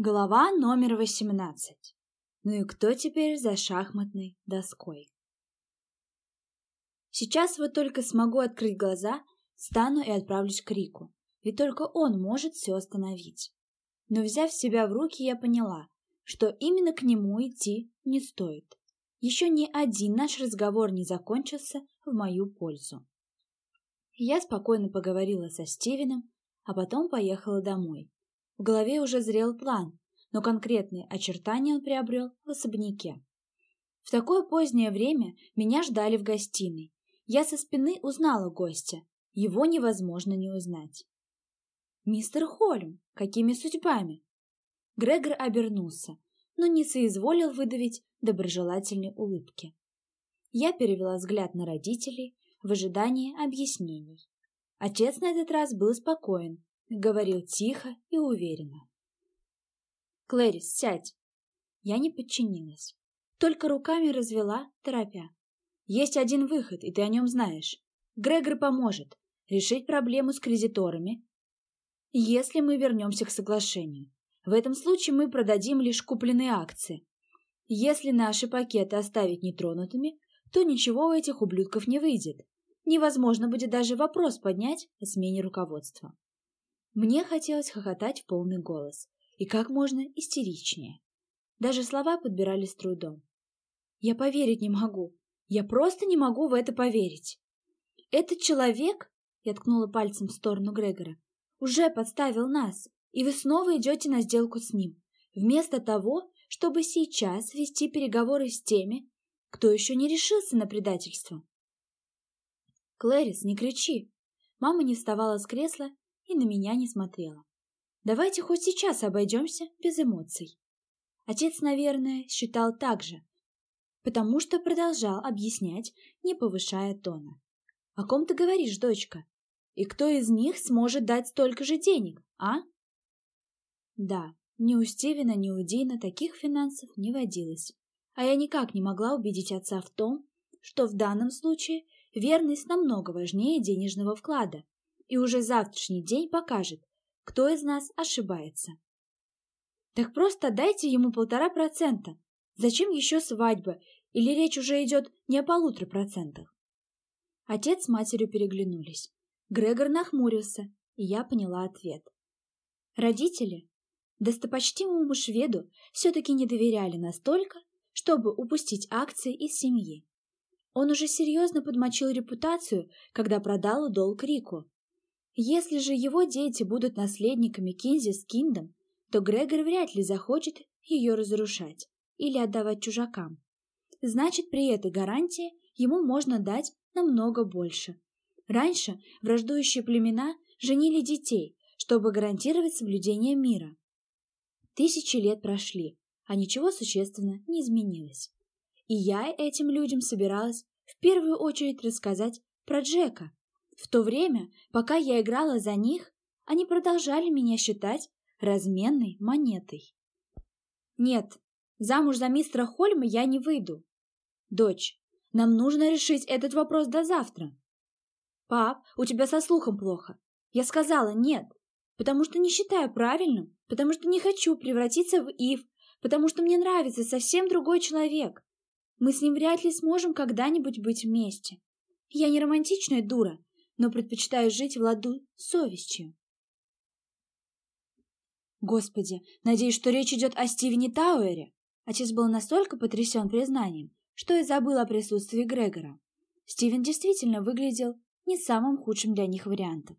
Глава номер восемнадцать. Ну и кто теперь за шахматной доской? Сейчас вот только смогу открыть глаза, стану и отправлюсь к Рику, ведь только он может все остановить. Но взяв себя в руки, я поняла, что именно к нему идти не стоит. Еще ни один наш разговор не закончился в мою пользу. Я спокойно поговорила со Стивеном, а потом поехала домой в голове уже зрел план, но конкретные очертания он приобрел в особняке. В такое позднее время меня ждали в гостиной. Я со спины узнала гостя. Его невозможно не узнать. «Мистер Холм, какими судьбами?» Грегор обернулся, но не соизволил выдавить доброжелательной улыбки. Я перевела взгляд на родителей в ожидании объяснений. Отец на этот раз был спокоен, говорил тихо и уверенно. «Клэрис, сядь!» Я не подчинилась. Только руками развела, торопя. «Есть один выход, и ты о нем знаешь. Грегор поможет решить проблему с кредиторами, если мы вернемся к соглашению. В этом случае мы продадим лишь купленные акции. Если наши пакеты оставить нетронутыми, то ничего у этих ублюдков не выйдет. Невозможно будет даже вопрос поднять о смене руководства. Мне хотелось хохотать в полный голос и как можно истеричнее. Даже слова подбирали с трудом. Я поверить не могу. Я просто не могу в это поверить. Этот человек, я ткнула пальцем в сторону Грегора, уже подставил нас, и вы снова идете на сделку с ним, вместо того, чтобы сейчас вести переговоры с теми, кто еще не решился на предательство. Клэрис, не кричи. Мама не вставала с кресла и на меня не смотрела. Давайте хоть сейчас обойдемся без эмоций. Отец, наверное, считал так же, потому что продолжал объяснять, не повышая тона. «О ком ты говоришь, дочка? И кто из них сможет дать столько же денег, а?» Да, ни у Стивена, ни у Дина таких финансов не водилось. А я никак не могла убедить отца в том, что в данном случае верность намного важнее денежного вклада, и уже завтрашний день покажет, кто из нас ошибается. Так просто дайте ему полтора процента. Зачем еще свадьба? Или речь уже идет не о полутора процентах? Отец с матерью переглянулись. Грегор нахмурился, и я поняла ответ. Родители, достопочтимому шведу, все-таки не доверяли настолько, чтобы упустить акции из семьи. Он уже серьезно подмочил репутацию, когда продал долг Рику, если же его дети будут наследниками Кинзи Киндом, то Грегор вряд ли захочет ее разрушать или отдавать чужакам. Значит, при этой гарантии ему можно дать намного больше. Раньше враждующие племена женили детей, чтобы гарантировать соблюдение мира. Тысячи лет прошли, а ничего существенно не изменилось. И я этим людям собиралась в первую очередь рассказать про Джека, в то время, пока я играла за них, они продолжали меня считать разменной монетой. Нет, замуж за мистера Хольма я не выйду. Дочь, нам нужно решить этот вопрос до завтра. Пап, у тебя со слухом плохо. Я сказала нет, потому что не считаю правильным, потому что не хочу превратиться в Ив, потому что мне нравится совсем другой человек. Мы с ним вряд ли сможем когда-нибудь быть вместе. Я не романтичная дура, но предпочитаю жить в ладу с совестью. Господи, надеюсь, что речь идет о Стивене Тауэре. Отец был настолько потрясен признанием, что и забыл о присутствии Грегора. Стивен действительно выглядел не самым худшим для них вариантом.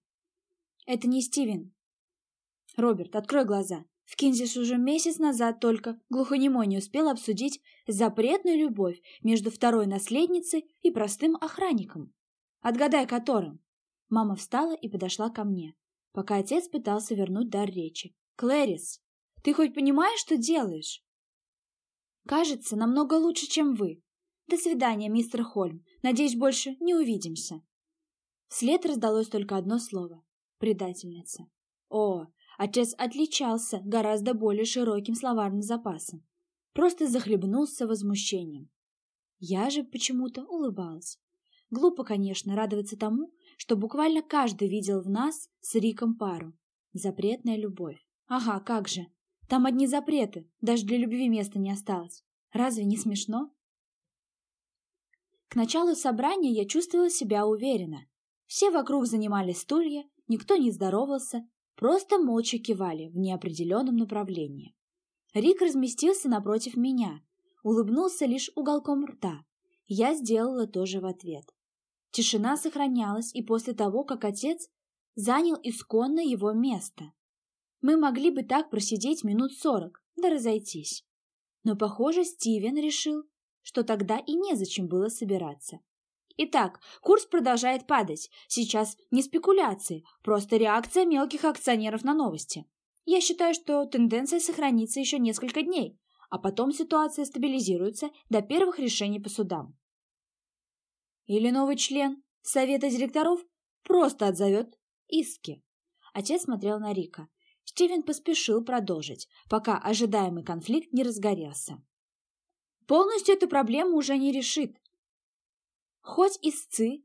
Это не Стивен. Роберт, открой глаза. В Кинзис уже месяц назад только глухонемой не успел обсудить запретную любовь между второй наследницей и простым охранником. Отгадай, которым? Мама встала и подошла ко мне, пока отец пытался вернуть дар речи. «Клэрис, ты хоть понимаешь, что делаешь?» «Кажется, намного лучше, чем вы. До свидания, мистер Хольм. Надеюсь, больше не увидимся». Вслед раздалось только одно слово — предательница. О, отец отличался гораздо более широким словарным запасом. Просто захлебнулся возмущением. Я же почему-то улыбалась. Глупо, конечно, радоваться тому, что буквально каждый видел в нас с Риком пару. Запретная любовь. Ага, как же. Там одни запреты, даже для любви места не осталось. Разве не смешно? К началу собрания я чувствовала себя уверенно. Все вокруг занимали стулья, никто не здоровался, просто молча кивали в неопределенном направлении. Рик разместился напротив меня, улыбнулся лишь уголком рта. Я сделала то же в ответ. Тишина сохранялась и после того, как отец занял исконно его место. Мы могли бы так просидеть минут сорок, да разойтись. Но, похоже, Стивен решил, что тогда и незачем было собираться. Итак, курс продолжает падать. Сейчас не спекуляции, просто реакция мелких акционеров на новости. Я считаю, что тенденция сохранится еще несколько дней, а потом ситуация стабилизируется до первых решений по судам. Или новый член совета директоров просто отзовет иски. Отец смотрел на Рика. Стивен поспешил продолжить, пока ожидаемый конфликт не разгорелся. Полностью эту проблему уже не решит. Хоть истцы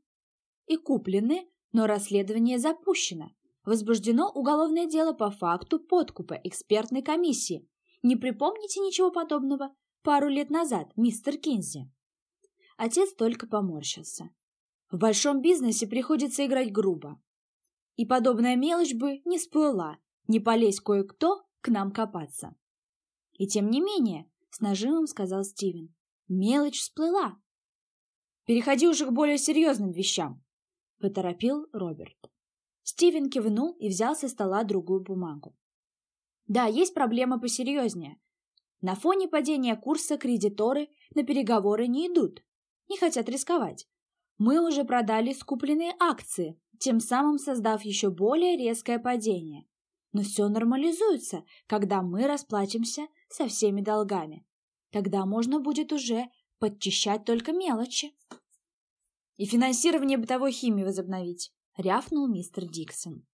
и куплены, но расследование запущено. Возбуждено уголовное дело по факту подкупа экспертной комиссии. Не припомните ничего подобного пару лет назад, мистер Кинзи? Отец только поморщился. В большом бизнесе приходится играть грубо. И подобная мелочь бы не всплыла, не полезь кое-кто к нам копаться. И тем не менее, с нажимом сказал Стивен, мелочь всплыла. Переходи уже к более серьезным вещам, поторопил Роберт. Стивен кивнул и взял со стола другую бумагу. Да, есть проблема посерьезнее. На фоне падения курса кредиторы на переговоры не идут, не хотят рисковать. Мы уже продали скупленные акции, тем самым создав еще более резкое падение. Но все нормализуется, когда мы расплатимся со всеми долгами. Тогда можно будет уже подчищать только мелочи. И финансирование бытовой химии возобновить, рявкнул мистер Диксон.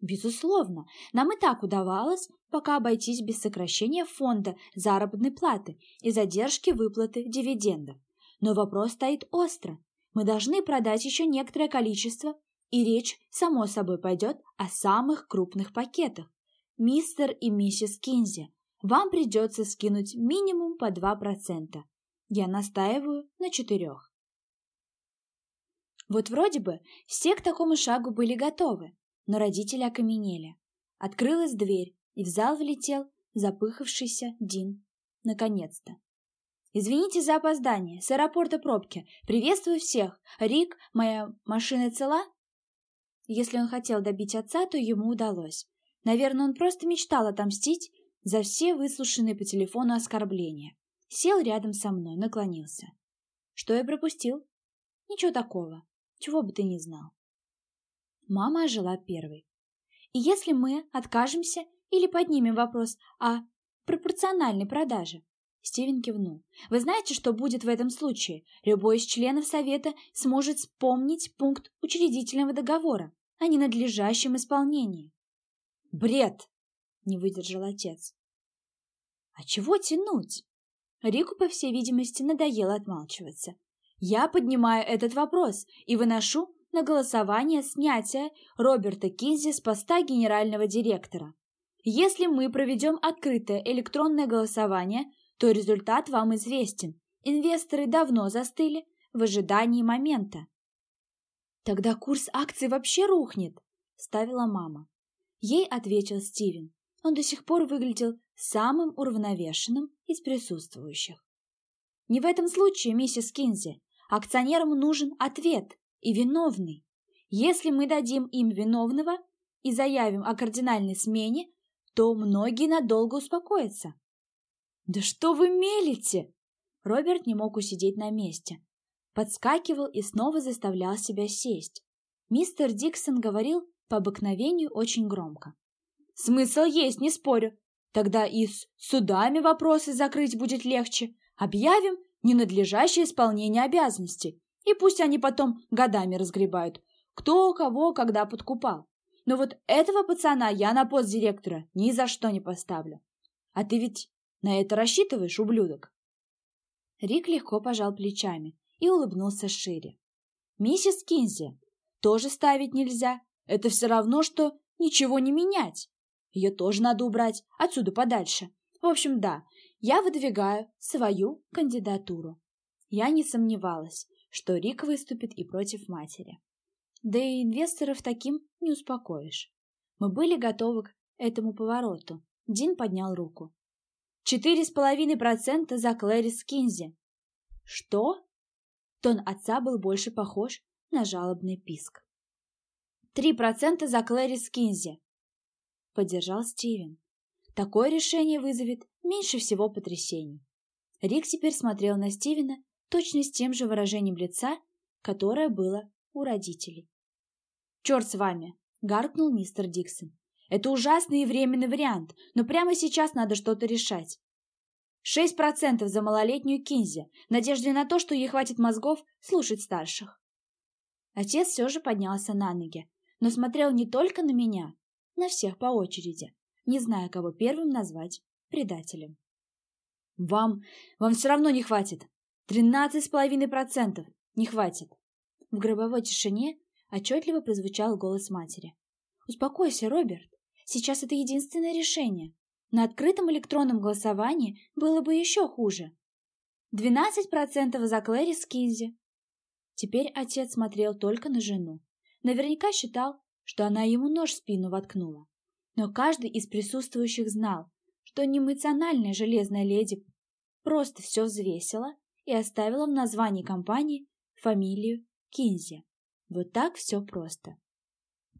Безусловно, нам и так удавалось пока обойтись без сокращения фонда заработной платы и задержки выплаты дивидендов. Но вопрос стоит остро. Мы должны продать еще некоторое количество, и речь, само собой, пойдет о самых крупных пакетах. Мистер и миссис Кинзи, вам придется скинуть минимум по 2%. Я настаиваю на четырех. Вот вроде бы все к такому шагу были готовы, но родители окаменели. Открылась дверь, и в зал влетел запыхавшийся Дин. Наконец-то. «Извините за опоздание. С аэропорта пробки. Приветствую всех. Рик, моя машина цела?» Если он хотел добить отца, то ему удалось. Наверное, он просто мечтал отомстить за все выслушанные по телефону оскорбления. Сел рядом со мной, наклонился. Что я пропустил? Ничего такого. Чего бы ты ни знал. Мама ожила первой. И если мы откажемся или поднимем вопрос о пропорциональной продаже, Стивен кивнул. «Вы знаете, что будет в этом случае? Любой из членов Совета сможет вспомнить пункт учредительного договора о ненадлежащем исполнении». «Бред!» — не выдержал отец. «А чего тянуть?» Рику, по всей видимости, надоело отмалчиваться. «Я поднимаю этот вопрос и выношу на голосование снятия Роберта Кинзи с поста генерального директора. Если мы проведем открытое электронное голосование – то результат вам известен. Инвесторы давно застыли в ожидании момента. «Тогда курс акций вообще рухнет», — ставила мама. Ей ответил Стивен. Он до сих пор выглядел самым уравновешенным из присутствующих. «Не в этом случае, миссис Кинзи. Акционерам нужен ответ и виновный. Если мы дадим им виновного и заявим о кардинальной смене, то многие надолго успокоятся. «Да что вы мелите?» Роберт не мог усидеть на месте. Подскакивал и снова заставлял себя сесть. Мистер Диксон говорил по обыкновению очень громко. «Смысл есть, не спорю. Тогда и с судами вопросы закрыть будет легче. Объявим ненадлежащее исполнение обязанностей. И пусть они потом годами разгребают, кто кого когда подкупал. Но вот этого пацана я на пост директора ни за что не поставлю. А ты ведь на это рассчитываешь, ублюдок?» Рик легко пожал плечами и улыбнулся шире. «Миссис Кинзи, тоже ставить нельзя. Это все равно, что ничего не менять. Ее тоже надо убрать, отсюда подальше. В общем, да, я выдвигаю свою кандидатуру. Я не сомневалась, что Рик выступит и против матери. Да и инвесторов таким не успокоишь. Мы были готовы к этому повороту. Дин поднял руку. «Четыре с половиной процента за Клэрис Кинзи». «Что?» Тон отца был больше похож на жалобный писк. «Три процента за Клэрис Кинзи», — поддержал Стивен. «Такое решение вызовет меньше всего потрясений». Рик теперь смотрел на Стивена точно с тем же выражением лица, которое было у родителей. «Черт с вами!» — гаркнул мистер Диксон. «Это ужасный и временный вариант, но прямо сейчас надо что-то решать. Шесть процентов за малолетнюю Кинзи, в надежде на то, что ей хватит мозгов слушать старших». Отец все же поднялся на ноги, но смотрел не только на меня, на всех по очереди, не зная, кого первым назвать предателем. «Вам... вам все равно не хватит. Тринадцать с половиной процентов. Не хватит». В гробовой тишине отчетливо прозвучал голос матери. «Успокойся, Роберт. Сейчас это единственное решение. На открытом электронном голосовании было бы еще хуже. Двенадцать процентов за Клэри Скинзи». Теперь отец смотрел только на жену. Наверняка считал, что она ему нож в спину воткнула. Но каждый из присутствующих знал, что неэмоциональная железная леди просто все взвесила и оставила в названии компании фамилию Кинзи. Вот так все просто.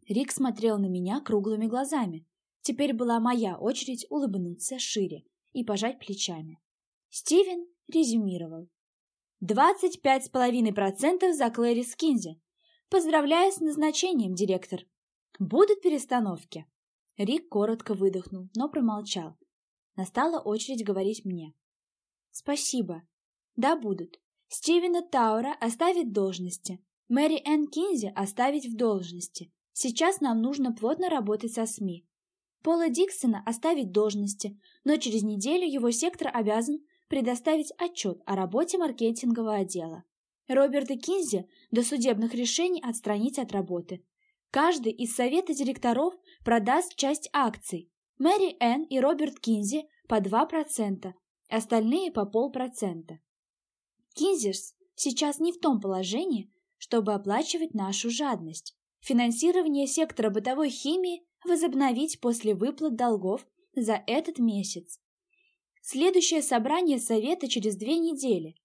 Рик смотрел на меня круглыми глазами. Теперь была моя очередь улыбнуться шире и пожать плечами. Стивен резюмировал. «Двадцать пять с половиной процентов за Клэри Скинзи. Поздравляю с назначением, директор. Будут перестановки?» Рик коротко выдохнул, но промолчал. Настала очередь говорить мне. «Спасибо. Да, будут. Стивена Таура оставить должности. Мэри Энн Кинзи оставить в должности. Сейчас нам нужно плотно работать со СМИ. Пола Диксона оставить должности, но через неделю его сектор обязан предоставить отчет о работе маркетингового отдела. Роберта Кинзи до судебных решений отстранить от работы. Каждый из совета директоров продаст часть акций. Мэри Энн и Роберт Кинзи по 2%, остальные по полпроцента. Кинзерс сейчас не в том положении, чтобы оплачивать нашу жадность. Финансирование сектора бытовой химии возобновить после выплат долгов за этот месяц. Следующее собрание совета через две недели.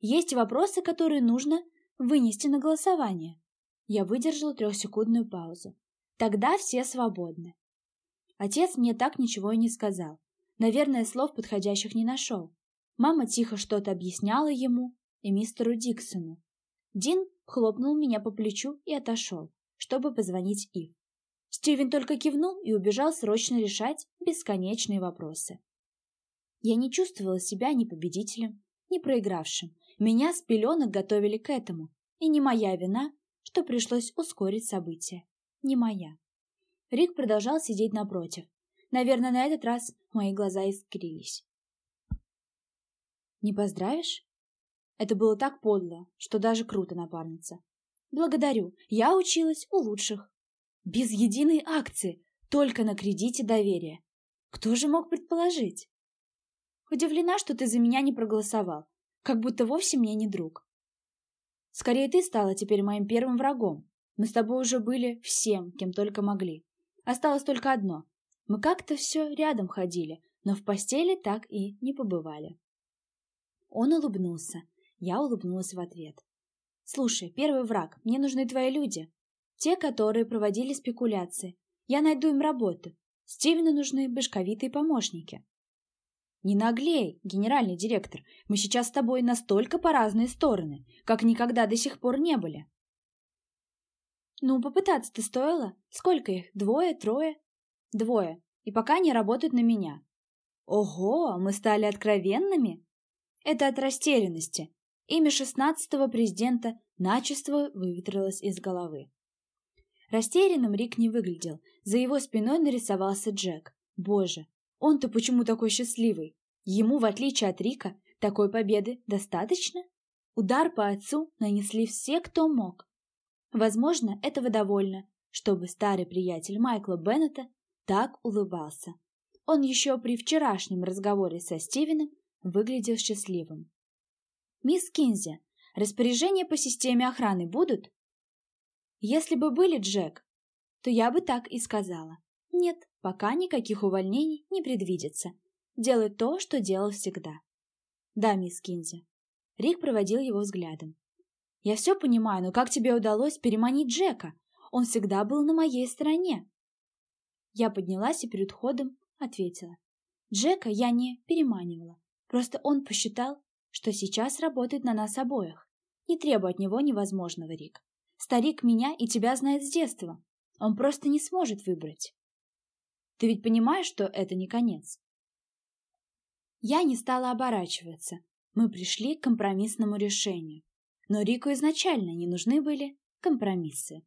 Есть вопросы, которые нужно вынести на голосование. Я выдержал трехсекундную паузу. Тогда все свободны. Отец мне так ничего и не сказал. Наверное, слов подходящих не нашел. Мама тихо что-то объясняла ему и мистеру Диксону. Дин хлопнул меня по плечу и отошел, чтобы позвонить Ив. Стивен только кивнул и убежал срочно решать бесконечные вопросы. Я не чувствовала себя ни победителем, ни проигравшим. Меня с пеленок готовили к этому. И не моя вина, что пришлось ускорить события. Не моя. Рик продолжал сидеть напротив. Наверное, на этот раз мои глаза искрились. «Не поздравишь?» Это было так подло, что даже круто, напарница. «Благодарю, я училась у лучших. Без единой акции, только на кредите доверия. Кто же мог предположить?» Удивлена, что ты за меня не проголосовал, как будто вовсе мне не друг. Скорее, ты стала теперь моим первым врагом. Мы с тобой уже были всем, кем только могли. Осталось только одно. Мы как-то все рядом ходили, но в постели так и не побывали. Он улыбнулся. Я улыбнулась в ответ. «Слушай, первый враг, мне нужны твои люди. Те, которые проводили спекуляции. Я найду им работу. Стивену нужны башковитые помощники. «Не наглей, генеральный директор, мы сейчас с тобой настолько по разные стороны, как никогда до сих пор не были». «Ну, попытаться-то стоило. Сколько их? Двое, трое?» «Двое. И пока они работают на меня». «Ого, мы стали откровенными?» «Это от растерянности. Имя шестнадцатого президента начисто выветрилось из головы». Растерянным Рик не выглядел. За его спиной нарисовался Джек. Боже, он-то почему такой счастливый? Ему, в отличие от Рика, такой победы достаточно? Удар по отцу нанесли все, кто мог. Возможно, этого довольно, чтобы старый приятель Майкла Беннета так улыбался. Он еще при вчерашнем разговоре со Стивеном выглядел счастливым. «Мисс Кинзи, распоряжения по системе охраны будут?» «Если бы были, Джек, то я бы так и сказала. Нет, пока никаких увольнений не предвидится. Делай то, что делал всегда». «Да, мисс Кинзи». Рик проводил его взглядом. «Я все понимаю, но как тебе удалось переманить Джека? Он всегда был на моей стороне». Я поднялась и перед ходом ответила. Джека я не переманивала. Просто он посчитал, что сейчас работает на нас обоих. Не требуй от него невозможного, Рик. Старик меня и тебя знает с детства. Он просто не сможет выбрать. Ты ведь понимаешь, что это не конец? Я не стала оборачиваться. Мы пришли к компромиссному решению. Но Рику изначально не нужны были компромиссы.